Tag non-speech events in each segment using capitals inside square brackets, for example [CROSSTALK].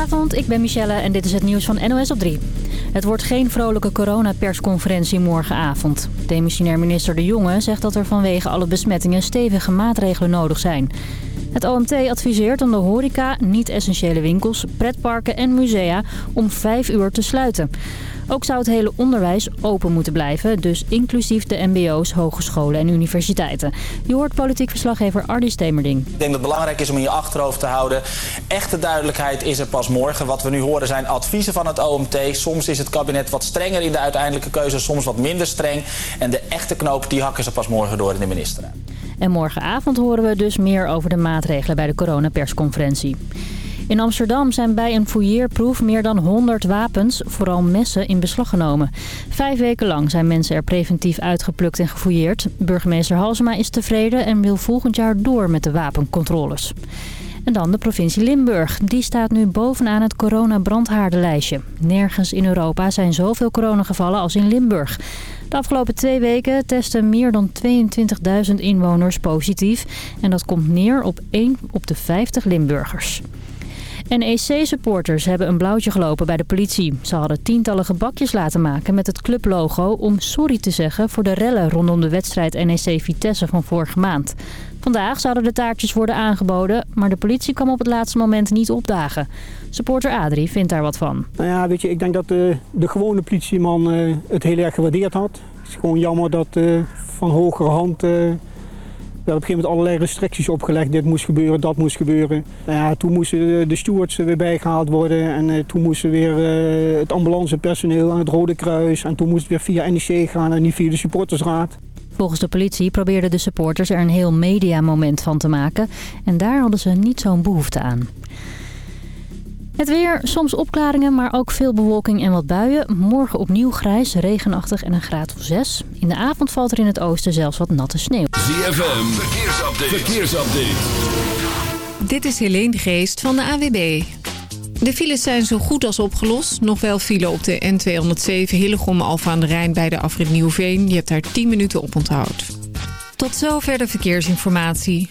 Goedenavond, ik ben Michelle en dit is het nieuws van NOS op 3. Het wordt geen vrolijke coronapersconferentie morgenavond. Demissionair minister De Jonge zegt dat er vanwege alle besmettingen stevige maatregelen nodig zijn. Het OMT adviseert om de horeca, niet-essentiële winkels, pretparken en musea om 5 uur te sluiten. Ook zou het hele onderwijs open moeten blijven, dus inclusief de mbo's, hogescholen en universiteiten. Je hoort politiek verslaggever Ardi Stemerding. Ik denk dat het belangrijk is om in je achterhoofd te houden. Echte duidelijkheid is er pas morgen. Wat we nu horen zijn adviezen van het OMT. Soms is het kabinet wat strenger in de uiteindelijke keuze, soms wat minder streng. En de echte knoop die hakken ze pas morgen door in de ministerraad. En morgenavond horen we dus meer over de maatregelen bij de coronapersconferentie. In Amsterdam zijn bij een fouilleerproef meer dan 100 wapens, vooral messen, in beslag genomen. Vijf weken lang zijn mensen er preventief uitgeplukt en gefouilleerd. Burgemeester Halsema is tevreden en wil volgend jaar door met de wapencontroles. En dan de provincie Limburg. Die staat nu bovenaan het coronabrandhaardenlijstje. Nergens in Europa zijn zoveel coronagevallen als in Limburg. De afgelopen twee weken testen meer dan 22.000 inwoners positief. En dat komt neer op 1 op de 50 Limburgers. NEC-supporters hebben een blauwtje gelopen bij de politie. Ze hadden tientallen gebakjes laten maken met het clublogo om sorry te zeggen voor de rellen rondom de wedstrijd NEC Vitesse van vorige maand. Vandaag zouden de taartjes worden aangeboden, maar de politie kwam op het laatste moment niet opdagen. Supporter Adrie vindt daar wat van. Nou ja, weet je, ik denk dat de, de gewone politieman uh, het heel erg gewaardeerd had. Het is gewoon jammer dat uh, van hogere hand... er op een gegeven moment allerlei restricties opgelegd. Dit moest gebeuren, dat moest gebeuren. Nou ja, toen moesten de stewards weer bijgehaald worden. En uh, toen moesten weer uh, het ambulancepersoneel aan het Rode Kruis. En toen moest het weer via NEC gaan en niet via de supportersraad. Volgens de politie probeerden de supporters er een heel mediamoment van te maken. En daar hadden ze niet zo'n behoefte aan. Het weer, soms opklaringen, maar ook veel bewolking en wat buien. Morgen opnieuw grijs, regenachtig en een graad of 6. In de avond valt er in het oosten zelfs wat natte sneeuw. ZFM, verkeersupdate. verkeersupdate. Dit is Helene Geest van de AWB. De files zijn zo goed als opgelost. Nog wel file op de N207 Hillegom Alfa aan de Rijn bij de afrit Nieuwveen. Je hebt daar 10 minuten op onthoud. Tot zover de verkeersinformatie.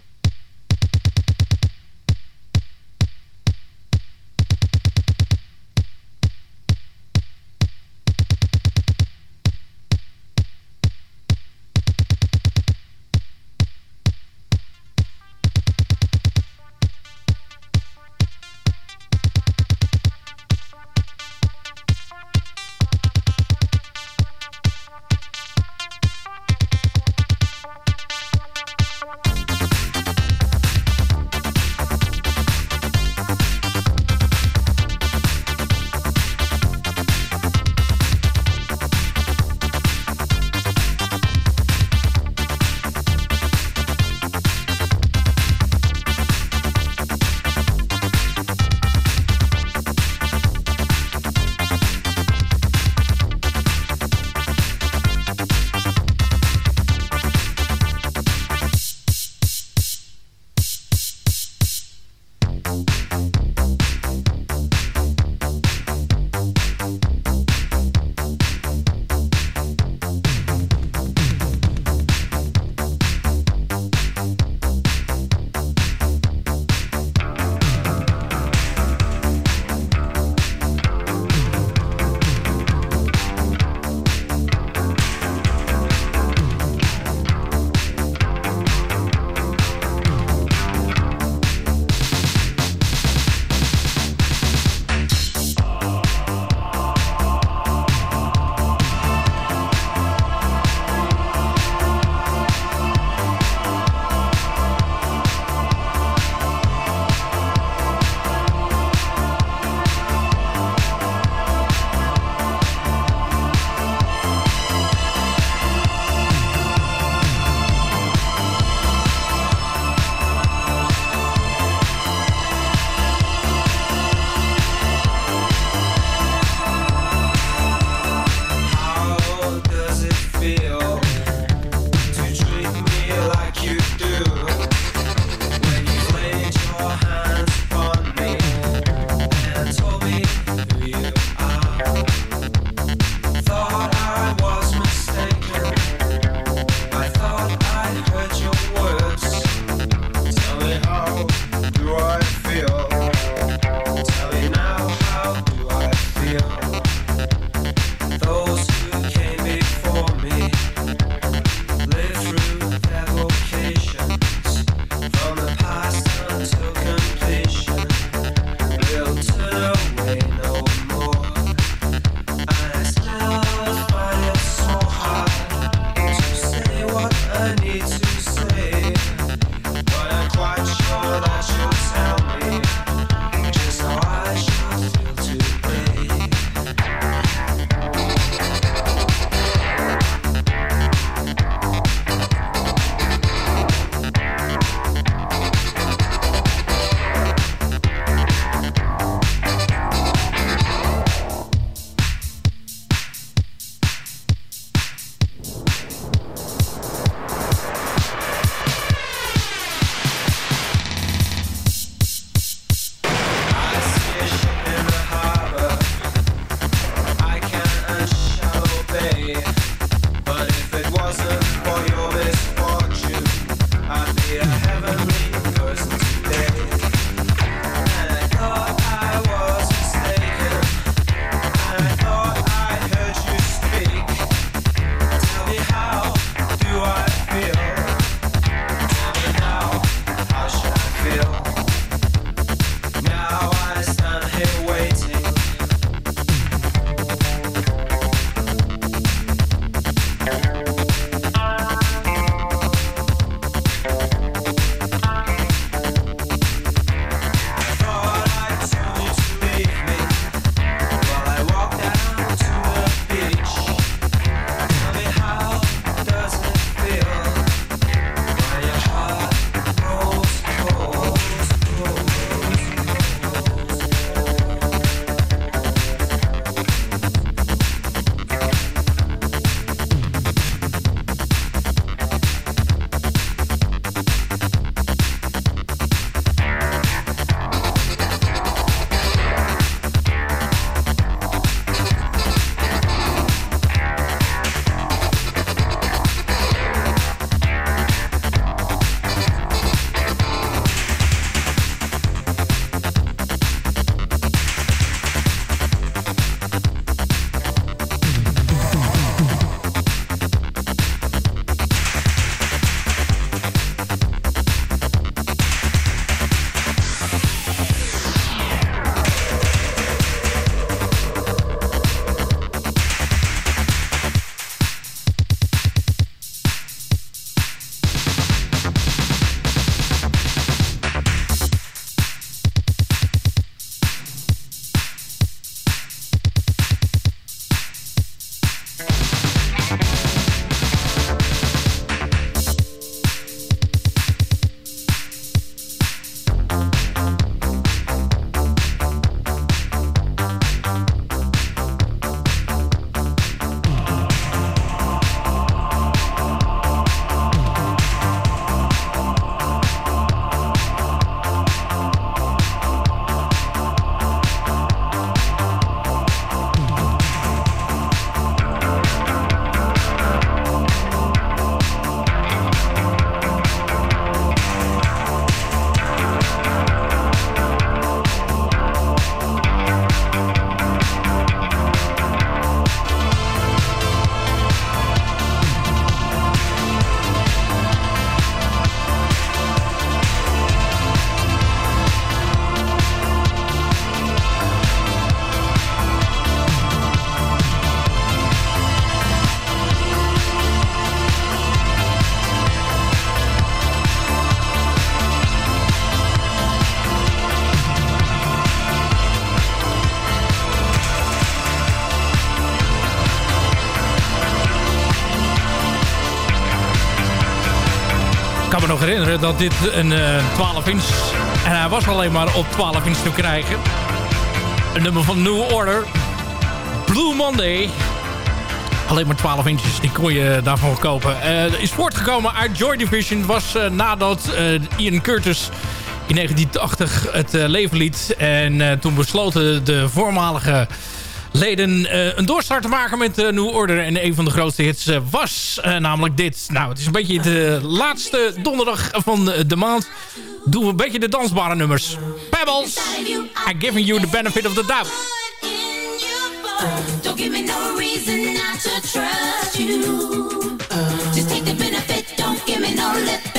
Dat dit een 12 inch... En hij was alleen maar op 12 inch te krijgen. Een nummer van New Order. Blue Monday. Alleen maar 12 inches, die kon je daarvan kopen. Uh, is voortgekomen uit Joy Division. Was uh, nadat Ian Curtis in 1980 het leven liet. En toen besloten de voormalige leden uh, een doorstart te maken met uh, New Order. En een van de grootste hits uh, was namelijk dit. Nou, het is een beetje de laatste donderdag van de maand. Doen we een beetje de dansbare nummers. Pebbles, I'm giving you the benefit of the doubt. Don't give me no reason not to trust you. Just take the benefit, don't give me no lip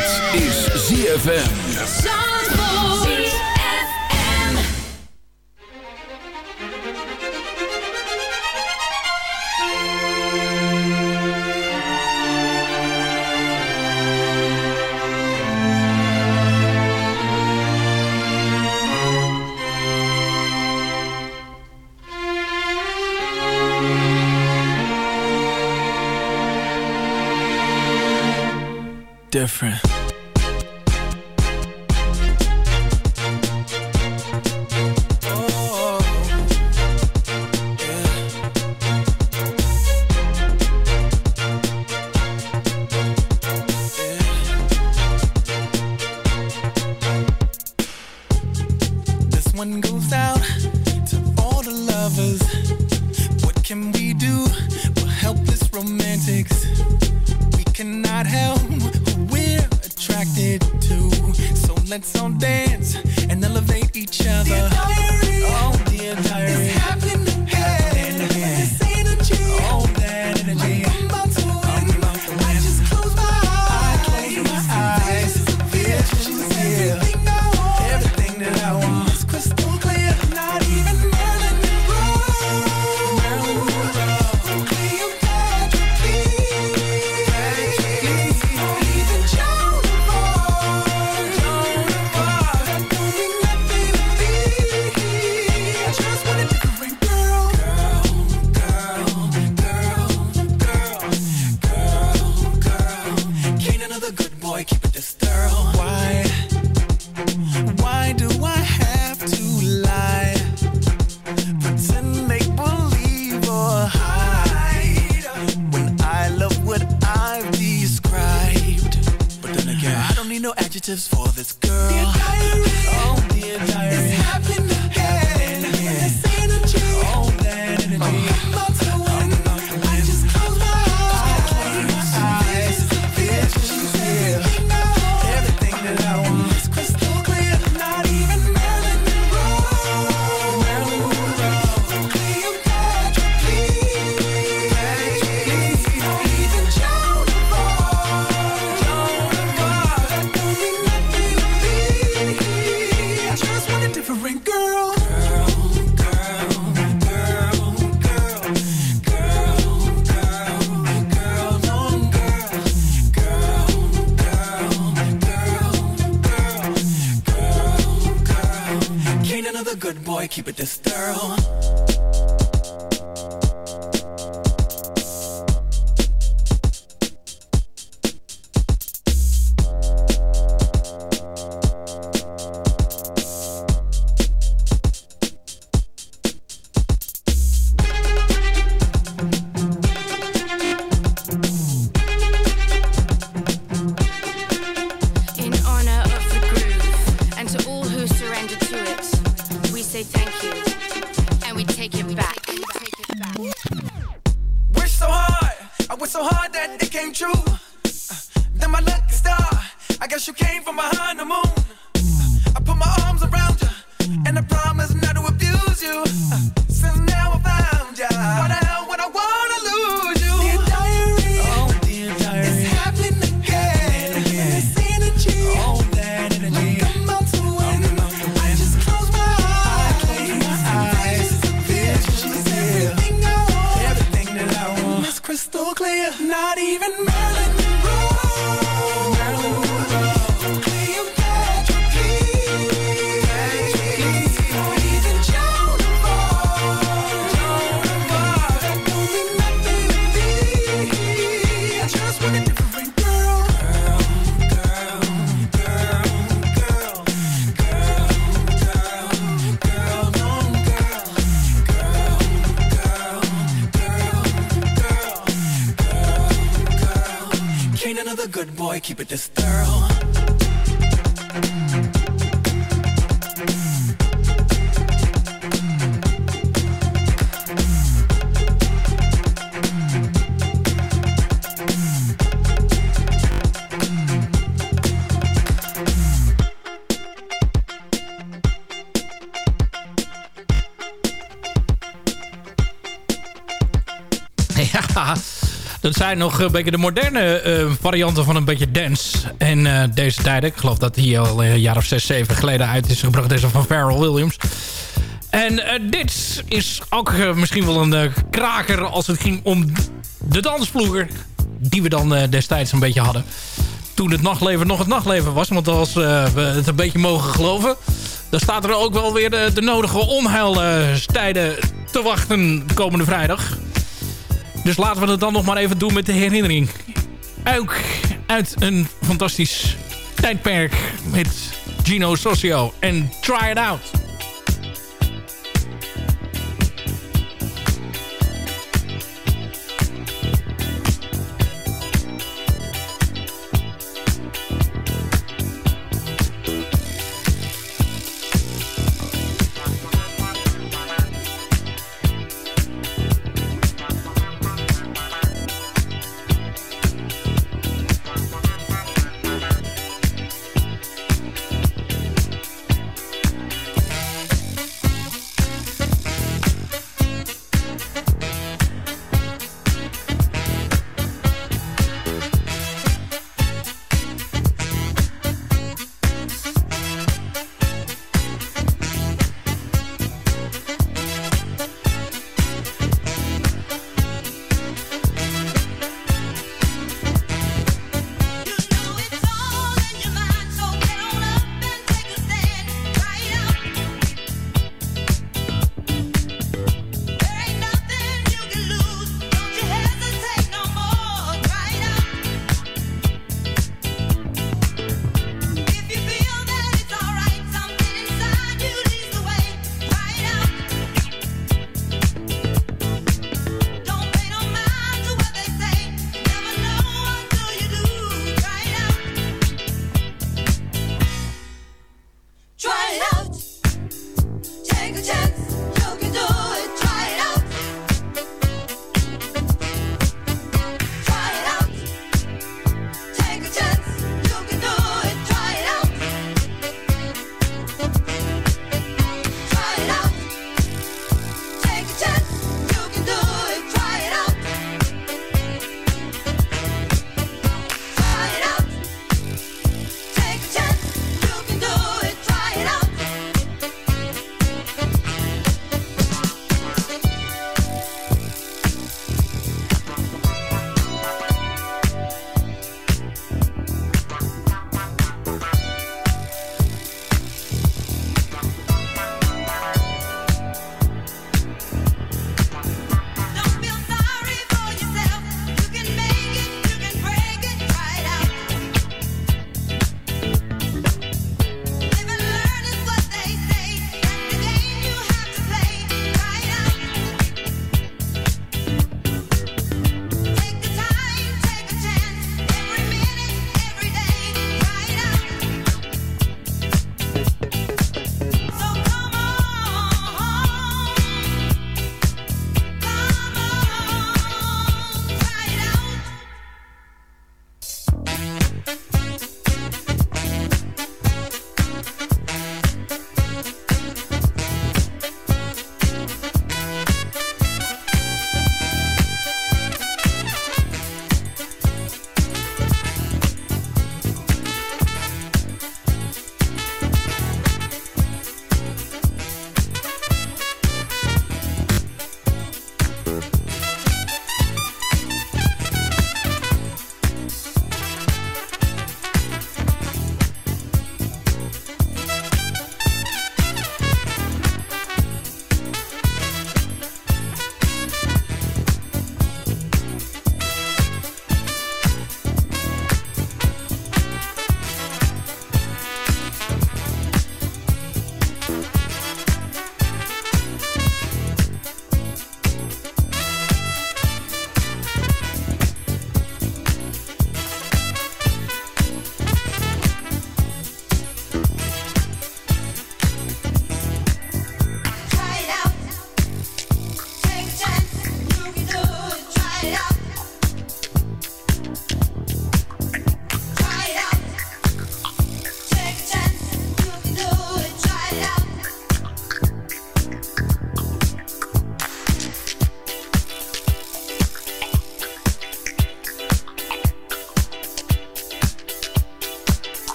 Dit is ZFM. Keep it Nog een beetje de moderne uh, varianten van een beetje dance. En uh, deze tijden, ik geloof dat die al een jaar of zes, zeven geleden uit is gebracht. Deze van Pharrell Williams. En uh, dit is ook misschien wel een kraker als het ging om de dansvloer. Die we dan destijds een beetje hadden. Toen het nachtleven nog het nachtleven was. Want als we het een beetje mogen geloven. Dan staat er ook wel weer de, de nodige onheilstijden te wachten komende vrijdag. Dus laten we het dan nog maar even doen met de herinnering. Ook uit een fantastisch tijdperk met Gino Socio en Try It Out.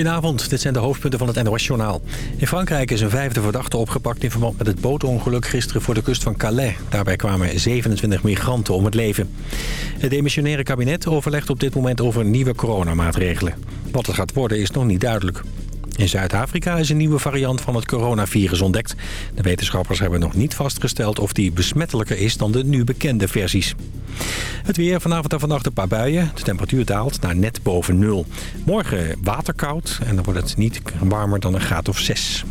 Goedenavond, dit zijn de hoofdpunten van het NOS-journaal. In Frankrijk is een vijfde verdachte opgepakt in verband met het bootongeluk gisteren voor de kust van Calais. Daarbij kwamen 27 migranten om het leven. Het demissionaire kabinet overlegt op dit moment over nieuwe coronamaatregelen. Wat het gaat worden is nog niet duidelijk. In Zuid-Afrika is een nieuwe variant van het coronavirus ontdekt. De wetenschappers hebben nog niet vastgesteld of die besmettelijker is dan de nu bekende versies. Het weer vanavond en vannacht een paar buien. De temperatuur daalt naar net boven nul. Morgen waterkoud en dan wordt het niet warmer dan een graad of 6.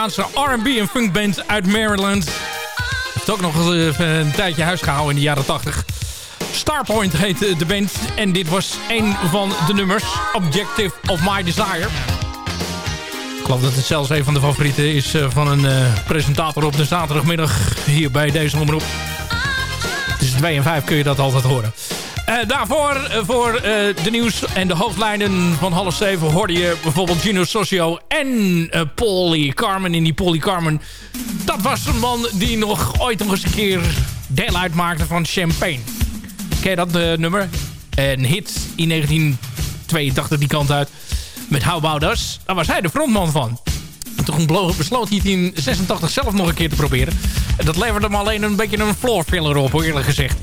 Amerikaanse R&B en funkband uit Maryland. Heeft ook nog eens een tijdje huis gehouden in de jaren 80. Starpoint heet de band. En dit was een van de nummers. Objective of My Desire. Ik geloof dat het zelfs een van de favorieten is eh, van een eh, presentator op de zaterdagmiddag hier bij deze omroep. Tussen 2 en 5 kun je dat altijd horen. Eh, daarvoor eh, voor eh, de nieuws en de hoofdlijnen van half zeven hoorde je bijvoorbeeld Gino Socio en Polly Carmen. In die Polly Carmen, dat was een man die nog ooit nog eens een keer deel uitmaakte van Champagne. Ken je dat nummer? Een hit in 1982 die kant uit met How About Us. Daar was hij de frontman van. En toen besloot hij het in 86 zelf nog een keer te proberen. En dat leverde hem alleen een beetje een floor filler op, eerlijk gezegd.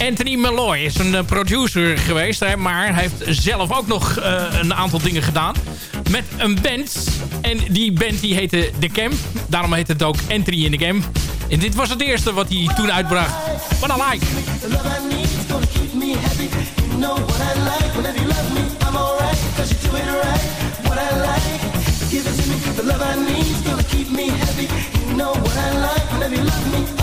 Anthony Malloy is een eh, producer geweest, hè, maar hij heeft zelf ook nog eh, een aantal dingen gedaan. Met een band. En die band die heette The Camp. Daarom heet het ook Anthony in the Camp. En dit was het eerste wat hij toen uitbracht. What I like. Keep me happy. You know what I like. Whenever you love me,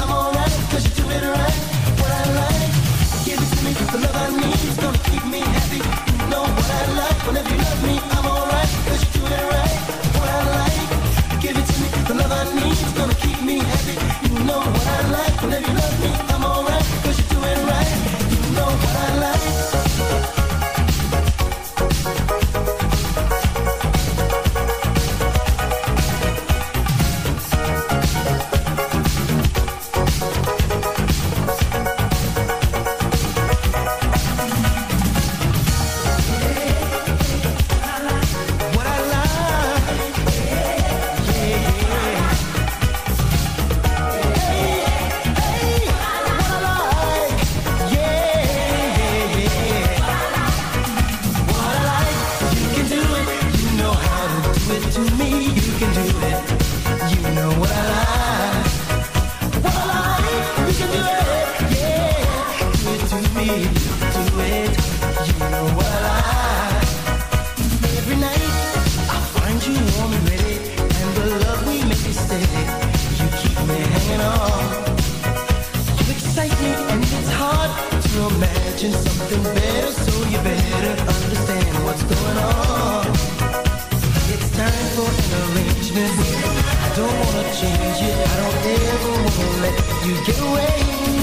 change it. I don't ever wanna let you get away.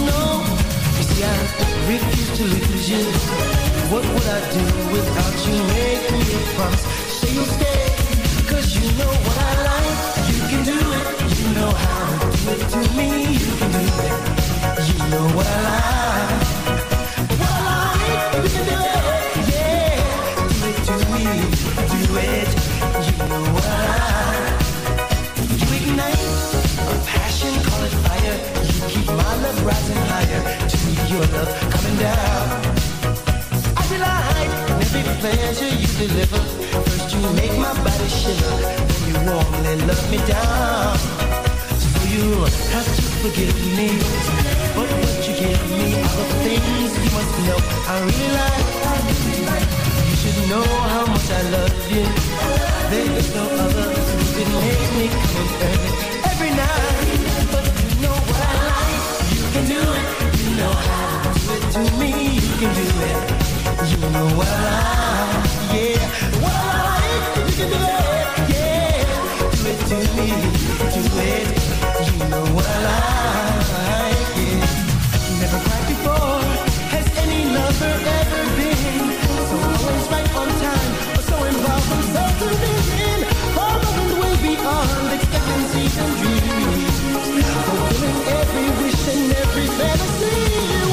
No, you see I refuse to lose you. What would I do without you? Make me a promise. Say you'll stay. Cause you know what I like. You can do it. You know how to do it to me. You can do it. You know what I like. To your coming down. I delight in every pleasure you deliver. First you make my body shiver, then you warmly love me down. So you have to forgive me, but what you give me are the things you must know. I really like. You should know how much I love you. There is no other who can make me come and every night. But you know what I like. You can do know how to do it to me. You can do it. You know what I like. Yeah. What I like. You can do it. Yeah. Do it to me. Do it. You know what I like. Yeah. Never cried before. Has any lover ever been so always right on time, or so involved in so convincing, and every fantasy.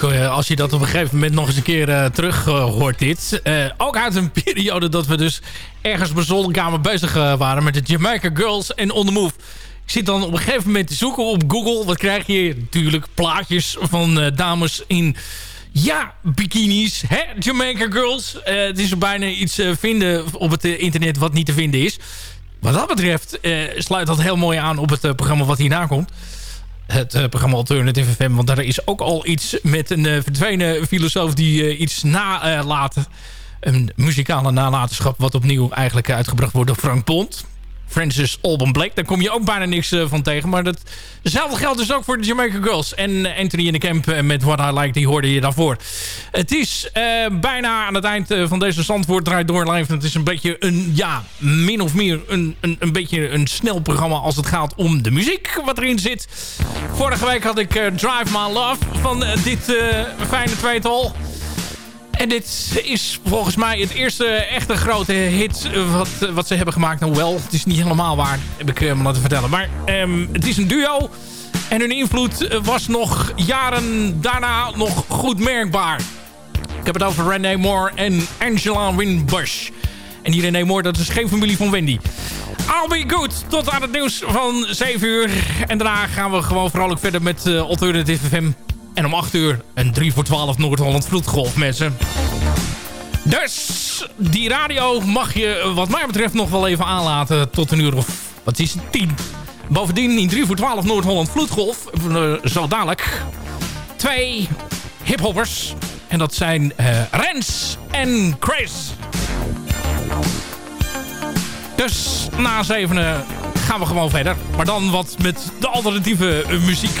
Leuk eh, als je dat op een gegeven moment nog eens een keer eh, terug eh, hoort dit. Ook uit een [LAUGHS] periode dat we dus ergens een zolderkamer bezig waren met de Jamaica Girls en On The Move. Ik zit dan op een gegeven moment te zoeken op Google. Wat krijg je? Natuurlijk plaatjes van dames in... Ja, bikinis. Hè? Jamaica Girls. Het is bijna iets vinden op het internet wat niet te vinden is. Wat dat betreft sluit dat heel mooi aan op het programma wat hierna komt. Het eh, programma Alternative FM. Want daar is ook al iets met een eh, verdwenen filosoof die eh, iets nalaten. een muzikale nalatenschap wat opnieuw eigenlijk uitgebracht wordt door Frank Pont. Francis Alban Blake. Daar kom je ook bijna niks eh, van tegen. Maar dat, hetzelfde geldt dus ook voor de Jamaica Girls. En eh, Anthony in de Camp eh, met What I Like, die hoorde je daarvoor. Het is bijna aan het eind van deze Zandvoort draait door live. Het is een beetje een, ja, min of meer een, een, een beetje een snel programma als het gaat om de muziek wat erin zit. Vorige week had ik Drive My Love van dit fijne tweetal. En dit is volgens mij het eerste echte grote hit eh, wat, eh, wat ze hebben gemaakt. Nou wel, het is niet helemaal waar, heb ik eh, me laten vertellen. Maar ehm, het is een duo. En hun invloed eh, was nog jaren daarna nog goed merkbaar. Ik heb het over René Moore en Angela Winbush. En die René Moore, dat is geen familie van Wendy. I'll be good. Tot aan het nieuws van 7 uur. En daarna gaan we gewoon vrolijk verder met eh, Alternative FM. En om 8 uur een 3 voor 12 Noord-Holland vloedgolf, mensen. Dus die radio mag je wat mij betreft nog wel even aanlaten tot een uur of, wat is het, 10. Bovendien in 3 voor 12 Noord-Holland vloedgolf. eh, zo dadelijk. Twee hiphoppers. En dat zijn eh, Rens en Chris. Dus na zevenen gaan we gewoon verder. Maar dan wat met de alternatieve eh, muziek.